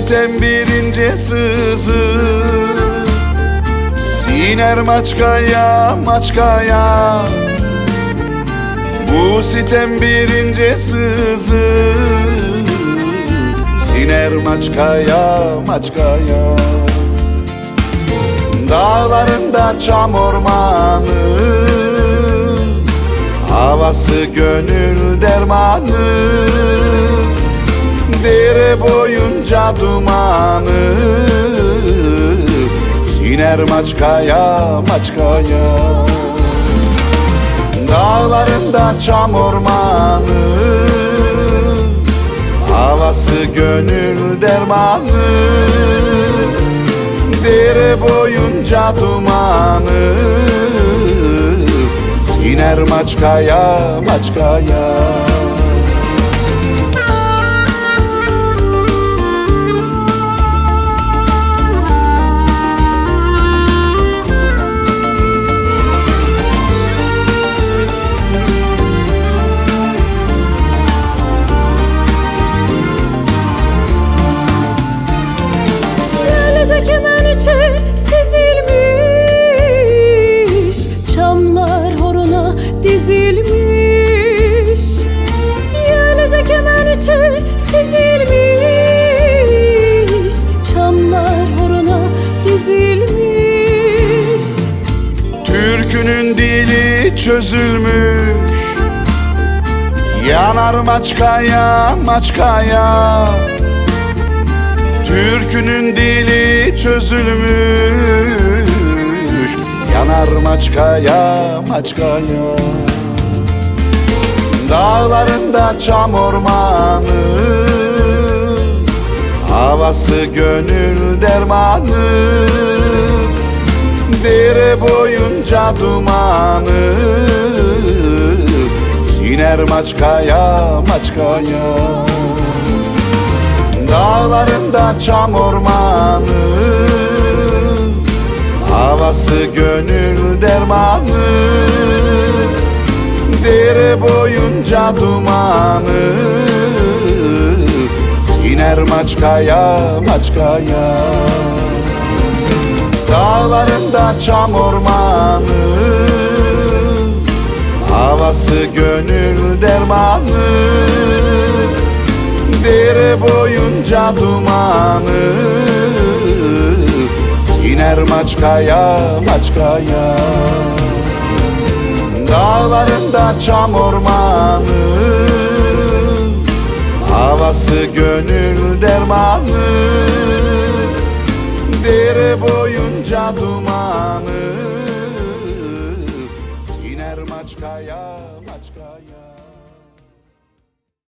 sitem bir ince sızı. Siner maçkaya maçkaya. Bu sitem bir ince sızı. Siner maçkaya maçkaya. Dağlarında çam ormanı. Havası gönül dermanı Dere boyunca dumanı Siner maçkaya maçkaya. Dağlarında çam ormanı Havası gönül dermanı. Dere boyunca dumanı Siner maçkaya maçkaya sezilmiş Çamlar horona dizilmiş. Türkünün dili çözülmüş Yanar maçkaya maçkaya. Türkünün dili çözülmüş Yanar maçkaya maçkaya. Dağlarında çam ormanı Havası gönül dermanı Dere boyunca dumanı. Siner maçkaya maçkaya. Dağlarında çam ormanı. Havası gönül dermanı. Dere boyunca dumanı maçkaya maçkaya. Dağlarında çam ormanı Havası gönül dermanı. Dere boyunca dumanı Siner maçkaya maçkaya. Dağlarında çam ormanı Havası gönül dermanı Dere boyunca dumanı Siner Maçka'ya.